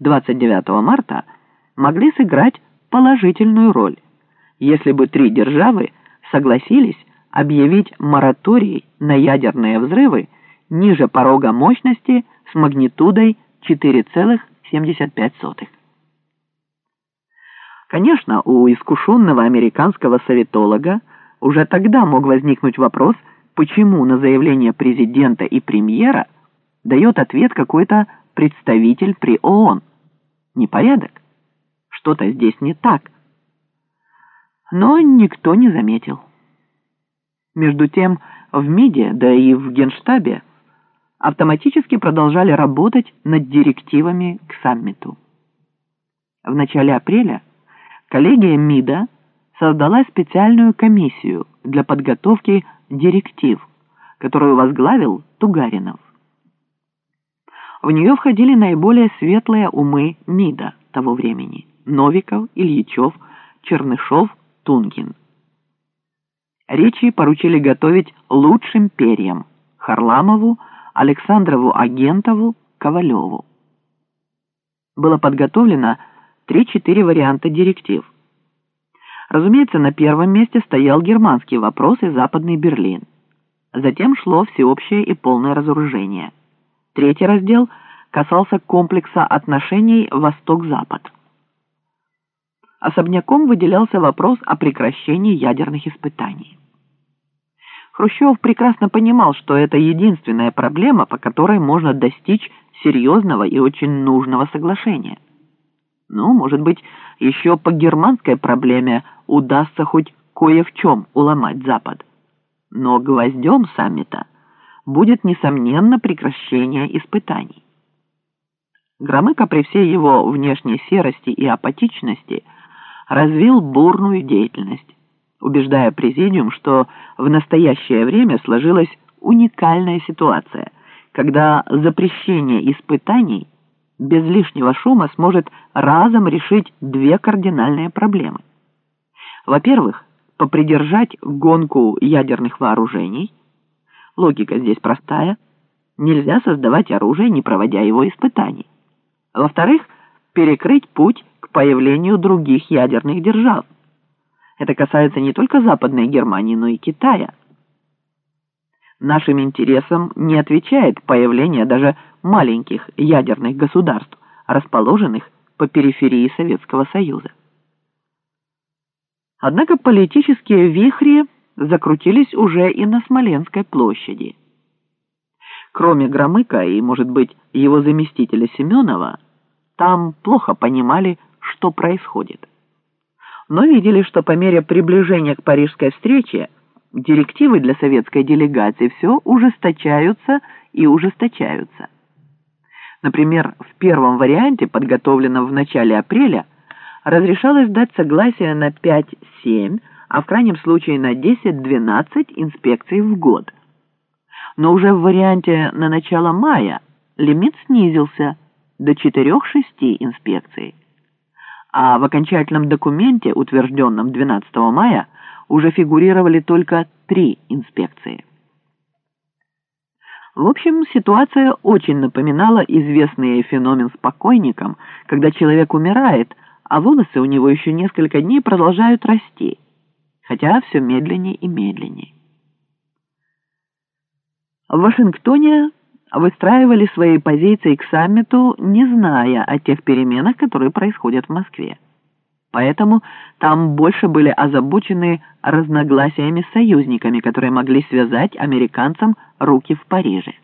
29 марта могли сыграть положительную роль, если бы три державы согласились объявить мораторий на ядерные взрывы ниже порога мощности с магнитудой 4,75. Конечно, у искушенного американского советолога уже тогда мог возникнуть вопрос, почему на заявление президента и премьера дает ответ какой-то представитель при ООН. Непорядок? Что-то здесь не так. Но никто не заметил. Между тем, в МИДе, да и в Генштабе автоматически продолжали работать над директивами к саммиту. В начале апреля коллегия МИДа создала специальную комиссию для подготовки директив, которую возглавил Тугаринов. В нее входили наиболее светлые умы МИДа того времени – Новиков, Ильичев, Чернышов, Тунгин. Речи поручили готовить лучшим перьям – Харламову, Александрову Агентову, Ковалеву. Было подготовлено 3-4 варианта директив. Разумеется, на первом месте стоял германский вопрос и Западный Берлин. Затем шло всеобщее и полное разоружение. Третий раздел касался комплекса отношений Восток-Запад. Особняком выделялся вопрос о прекращении ядерных испытаний. Хрущев прекрасно понимал, что это единственная проблема, по которой можно достичь серьезного и очень нужного соглашения. Ну, может быть, еще по германской проблеме удастся хоть кое в чем уломать Запад. Но гвоздем саммита будет, несомненно, прекращение испытаний. Громыко при всей его внешней серости и апатичности развил бурную деятельность убеждая президиум, что в настоящее время сложилась уникальная ситуация, когда запрещение испытаний без лишнего шума сможет разом решить две кардинальные проблемы. Во-первых, попридержать гонку ядерных вооружений. Логика здесь простая. Нельзя создавать оружие, не проводя его испытаний. Во-вторых, перекрыть путь к появлению других ядерных держав. Это касается не только Западной Германии, но и Китая. Нашим интересам не отвечает появление даже маленьких ядерных государств, расположенных по периферии Советского Союза. Однако политические вихри закрутились уже и на Смоленской площади. Кроме Громыка и, может быть, его заместителя Семенова, там плохо понимали, что происходит но видели, что по мере приближения к парижской встрече директивы для советской делегации все ужесточаются и ужесточаются. Например, в первом варианте, подготовленном в начале апреля, разрешалось дать согласие на 5-7, а в крайнем случае на 10-12 инспекций в год. Но уже в варианте на начало мая лимит снизился до 4-6 инспекций а в окончательном документе, утвержденном 12 мая, уже фигурировали только три инспекции. В общем, ситуация очень напоминала известный феномен с покойником, когда человек умирает, а волосы у него еще несколько дней продолжают расти, хотя все медленнее и медленнее. В Вашингтоне выстраивали свои позиции к саммиту, не зная о тех переменах, которые происходят в Москве. Поэтому там больше были озабочены разногласиями с союзниками, которые могли связать американцам руки в Париже.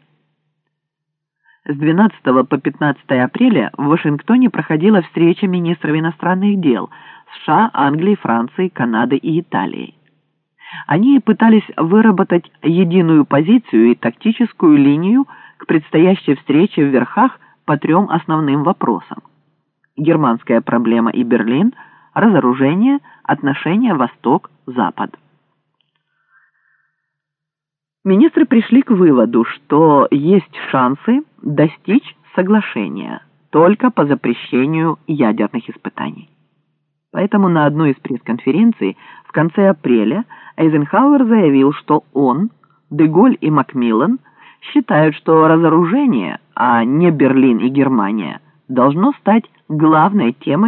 С 12 по 15 апреля в Вашингтоне проходила встреча министров иностранных дел США, Англии, Франции, Канады и Италии. Они пытались выработать единую позицию и тактическую линию к предстоящей встрече в Верхах по трем основным вопросам. Германская проблема и Берлин, разоружение, отношения Восток-Запад. Министры пришли к выводу, что есть шансы достичь соглашения только по запрещению ядерных испытаний. Поэтому на одной из пресс-конференций в конце апреля Эйзенхауэр заявил, что он, Деголь и Макмиллан считают, что разоружение, а не Берлин и Германия, должно стать главной темой